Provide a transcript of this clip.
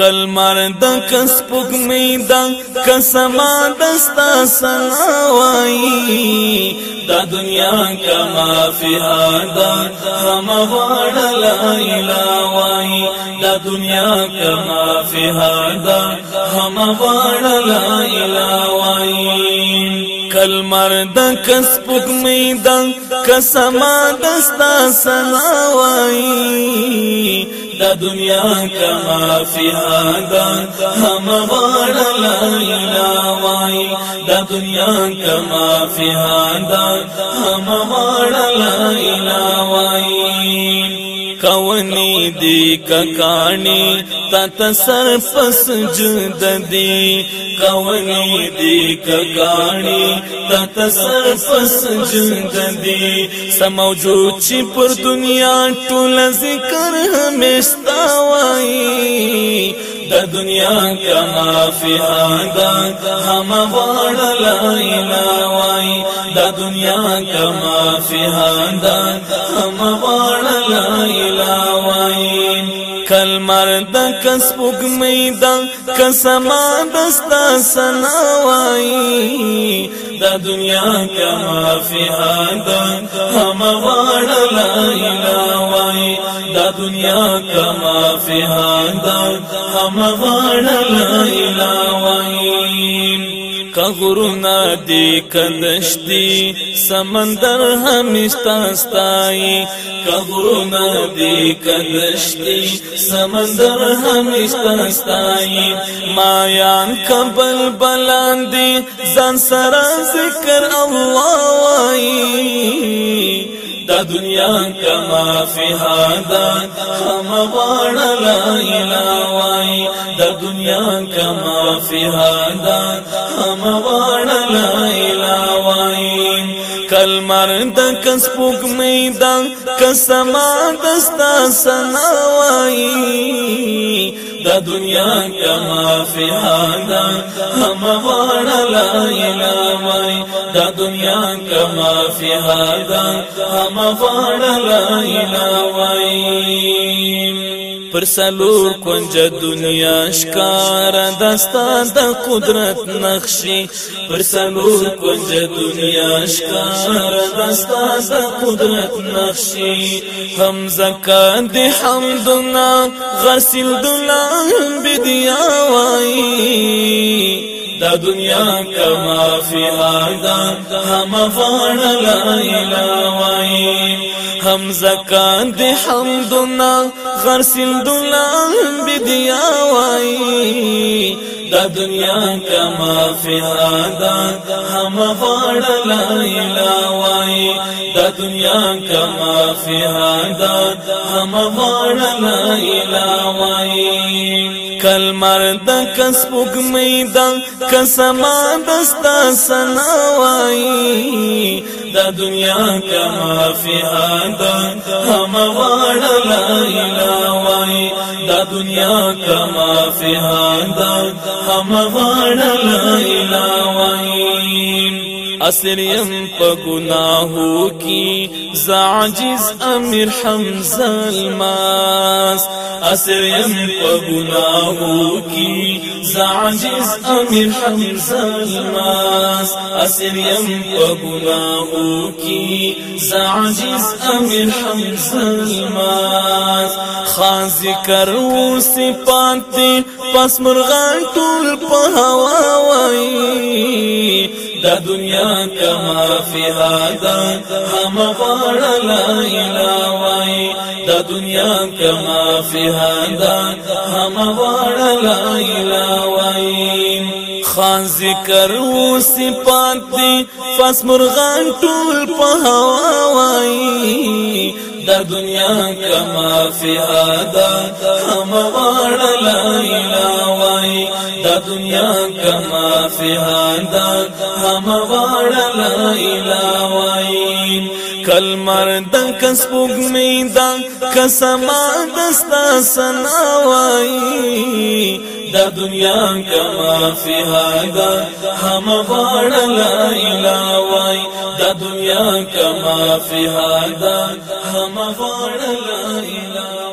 کل مرد کس پک میدا کسما دستا سناوائی. دا دنیا کما فی آدا ہم وار لا الہ وائی دا دنیا کما فی آدا ہم وار لا الہ کلمر دا کس پکمی دا کسما دستا سناوائی دا دنیا کما فیها دا هم غاڑا لائلاوائی دا دنیا کما فیها دا هم غاڑا لائلاوائی الہ وائی کونی دی ککانی تا تسر پس جد دی کونی دی ککانی تا تسر پس جد دی سموجود چی پر دنیا ټول ذکر ہمیشتا وائی دا دنیا کما فی آدا ہم غوار لا الہ وائی دا دنیا کما فی آدا ہم غوار لا الہ وائی کل مرد کس پگ میدا کسما دستا سناوائی۔ دا دنیا کما فی آدا ہم غوار لا الہ وائی دا دنیا کما فی آدا غم غړل لاوین کغرونا دی کندشتي سمندر همستا استای کغرونا دی کندشتي سمندر همستا استای مایان کبل بلاندي ځان سره ذکر الله وای. دنیا کما فی هادا هم غوار لا اله وای دا دنیا کما فی هادا هم غوار لا اله وای کل مرد کس پوک میدان کسما دستا سنا وای دنیا کما فی هادا هم غوار لا اله دا دنیا کما فی هادا هم غوار لا اله وای پر سلور کنج دنیا شکار دستا د قدرت نقشي. پر سلور کنج دنیا شکار دستا د قدرت نقشي. هم زکات دی حمدنا غسل دلا بدیا وای دا دنیا کما فی آدا هم فان لا اله وای هم زکات دی حمدنا غرسل دلان بدیا وای دا دنیا کما فی آدا هم غاړ لا اله وای دا دنیا کما فی آدا هم غاړ لا اله کلمر د کسبګ میدان کسما دستا سناوای د دنیا کما فیها دا هم وړ لا الهوای د دنیا کما فیها دا هم وړ لا الهوای اسریم پا گناہو کی زعجز امیر حمز الماس. اسریم پا گناہو کی زعجز امیر حمز الماس. اسریم پا گناہو کی زعجز امیر حمز الماس. خاز کرو سے پاتے پس مرغان ٹول پہوا وائی. دا دنیا کما فی هادا هم غوار لا اله وای. دا دنیا کما فی هادا هم غوار لا اله وای. خان ذکر و صفات دی فس مرغان ټول په هوا وای دا دنیا کما فی هادا هم غوار لا اله وای دا دنیا کما فی هادا هم غوار لا اله وای کل مرد کس پوگ میدا کسما دستا سنا وای دا دنیا کما فی هادا هم غوار لا دا دنیا کما فی هادا هم غوار لا اله